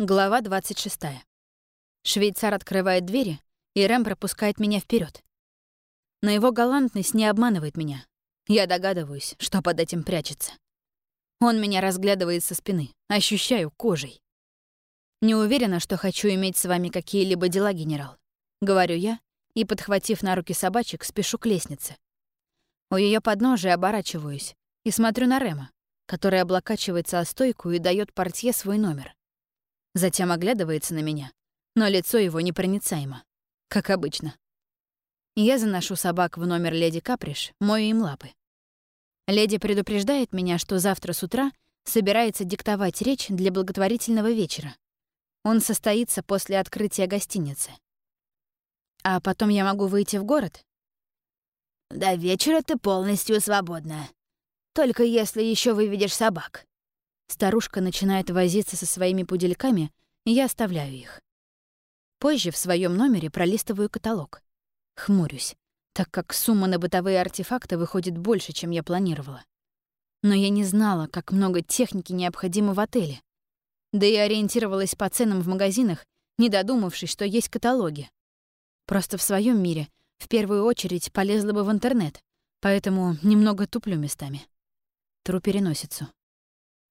Глава 26. Швейцар открывает двери, и Рэм пропускает меня вперед. Но его галантность не обманывает меня. Я догадываюсь, что под этим прячется. Он меня разглядывает со спины, ощущаю кожей. «Не уверена, что хочу иметь с вами какие-либо дела, генерал», — говорю я, и, подхватив на руки собачек, спешу к лестнице. У ее подножия оборачиваюсь и смотрю на Рема, который облокачивается о стойку и дает портье свой номер. Затем оглядывается на меня, но лицо его непроницаемо, как обычно. Я заношу собак в номер леди Каприш, мою им лапы. Леди предупреждает меня, что завтра с утра собирается диктовать речь для благотворительного вечера. Он состоится после открытия гостиницы. А потом я могу выйти в город? До вечера ты полностью свободна. Только если еще выведешь собак. Старушка начинает возиться со своими пудельками, и я оставляю их. Позже в своем номере пролистываю каталог. Хмурюсь, так как сумма на бытовые артефакты выходит больше, чем я планировала. Но я не знала, как много техники необходимо в отеле. Да и ориентировалась по ценам в магазинах, не додумавшись, что есть каталоги. Просто в своем мире в первую очередь полезла бы в интернет, поэтому немного туплю местами. Тру переносицу.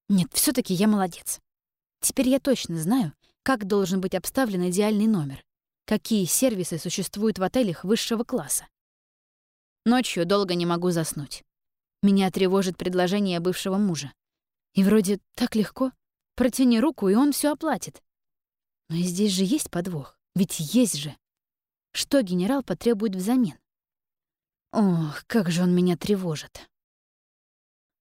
Нет, все таки я молодец. Теперь я точно знаю, как должен быть обставлен идеальный номер, какие сервисы существуют в отелях высшего класса. Ночью долго не могу заснуть. Меня тревожит предложение бывшего мужа. И вроде так легко. Протяни руку, и он все оплатит. Но и здесь же есть подвох. Ведь есть же. Что генерал потребует взамен? Ох, как же он меня тревожит.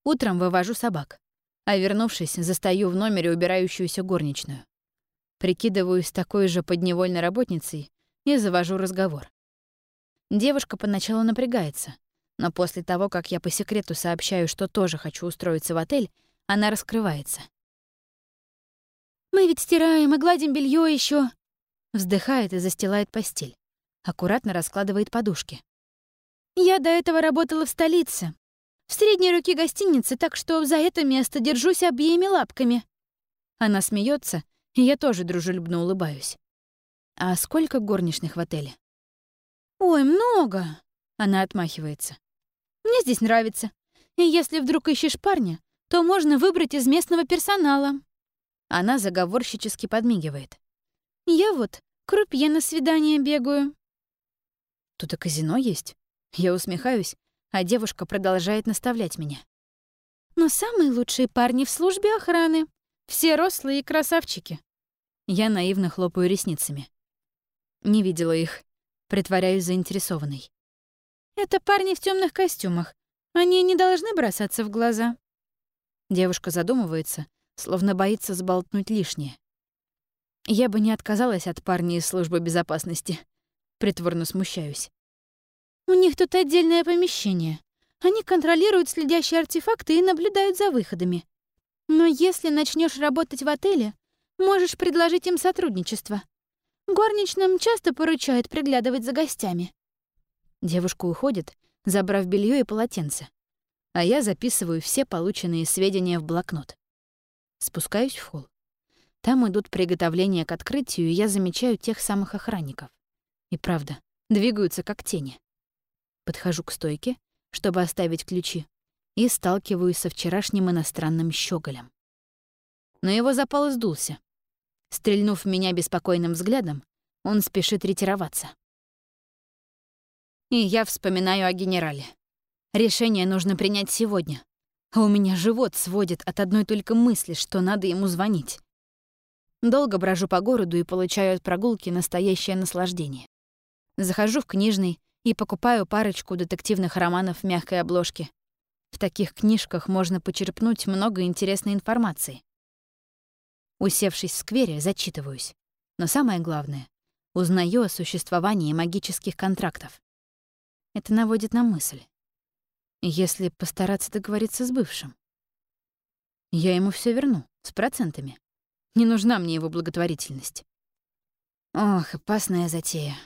Утром вывожу собак а вернувшись, застаю в номере убирающуюся горничную. Прикидываюсь такой же подневольной работницей и завожу разговор. Девушка поначалу напрягается, но после того, как я по секрету сообщаю, что тоже хочу устроиться в отель, она раскрывается. «Мы ведь стираем и гладим белье еще. Вздыхает и застилает постель. Аккуратно раскладывает подушки. «Я до этого работала в столице, в средней руке гостиницы, так что за это место держусь обеими лапками». Она смеется, и я тоже дружелюбно улыбаюсь. «А сколько горничных в отеле?» «Ой, много!» — она отмахивается. «Мне здесь нравится. И если вдруг ищешь парня, то можно выбрать из местного персонала». Она заговорщически подмигивает. «Я вот крупье на свидание бегаю». «Тут и казино есть?» Я усмехаюсь, а девушка продолжает наставлять меня. «Но самые лучшие парни в службе охраны. Все рослые и красавчики». Я наивно хлопаю ресницами. Не видела их. Притворяюсь заинтересованной. «Это парни в темных костюмах. Они не должны бросаться в глаза». Девушка задумывается, словно боится сболтнуть лишнее. Я бы не отказалась от парня из службы безопасности. Притворно смущаюсь. У них тут отдельное помещение. Они контролируют следящие артефакты и наблюдают за выходами. Но если начнешь работать в отеле, можешь предложить им сотрудничество. Горничным часто поручают приглядывать за гостями. Девушка уходит, забрав белье и полотенце. А я записываю все полученные сведения в блокнот. Спускаюсь в холл. Там идут приготовления к открытию, и я замечаю тех самых охранников. И правда, двигаются как тени. Подхожу к стойке, чтобы оставить ключи, и сталкиваюсь со вчерашним иностранным щеголем. Но его запал сдулся. Стрельнув меня беспокойным взглядом, он спешит ретироваться. И я вспоминаю о генерале. Решение нужно принять сегодня. А у меня живот сводит от одной только мысли, что надо ему звонить. Долго брожу по городу и получаю от прогулки настоящее наслаждение. Захожу в книжный и покупаю парочку детективных романов в мягкой обложке. В таких книжках можно почерпнуть много интересной информации. Усевшись в сквере, зачитываюсь. Но самое главное — узнаю о существовании магических контрактов. Это наводит на мысль. Если постараться договориться с бывшим. Я ему все верну, с процентами. Не нужна мне его благотворительность. Ох, опасная затея.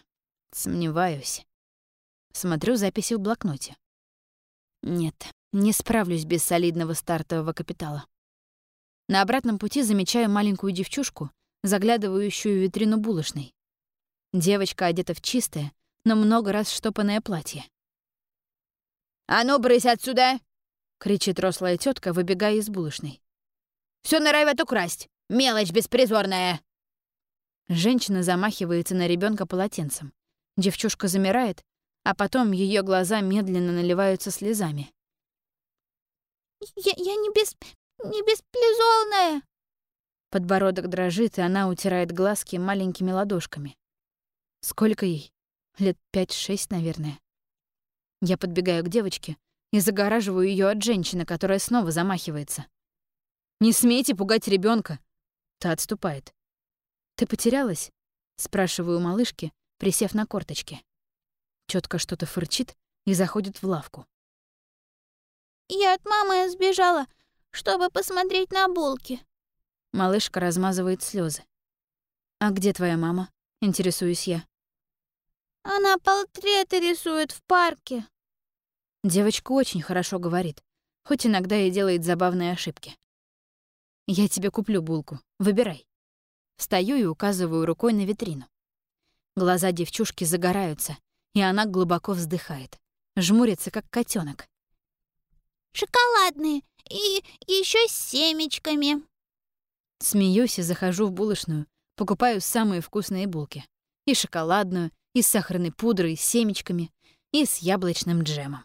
Сомневаюсь. Смотрю записи в блокноте. Нет, не справлюсь без солидного стартового капитала. На обратном пути замечаю маленькую девчушку, заглядывающую в витрину булочной. Девочка одета в чистое, но много раз штопанное платье. «А ну, брысь отсюда!» — кричит рослая тетка, выбегая из булочной. Все норовят украсть! Мелочь беспризорная!» Женщина замахивается на ребенка полотенцем. Девчушка замирает, а потом ее глаза медленно наливаются слезами. «Я, я не, без, не бесплезорная!» Подбородок дрожит, и она утирает глазки маленькими ладошками. Сколько ей? Лет пять-шесть, наверное. Я подбегаю к девочке и загораживаю ее от женщины, которая снова замахивается. «Не смейте пугать ребенка. Та отступает. «Ты потерялась?» — спрашиваю малышки, присев на корточки. Тетка что-то фырчит и заходит в лавку. «Я от мамы сбежала, чтобы посмотреть на булки». Малышка размазывает слезы. «А где твоя мама?» — интересуюсь я. «Она портреты рисует в парке». Девочка очень хорошо говорит, хоть иногда и делает забавные ошибки. «Я тебе куплю булку. Выбирай». Встаю и указываю рукой на витрину. Глаза девчушки загораются, и она глубоко вздыхает. Жмурится, как котенок. «Шоколадные и еще с семечками». Смеюсь и захожу в булочную, покупаю самые вкусные булки. И шоколадную, и с сахарной пудрой, и с семечками, и с яблочным джемом.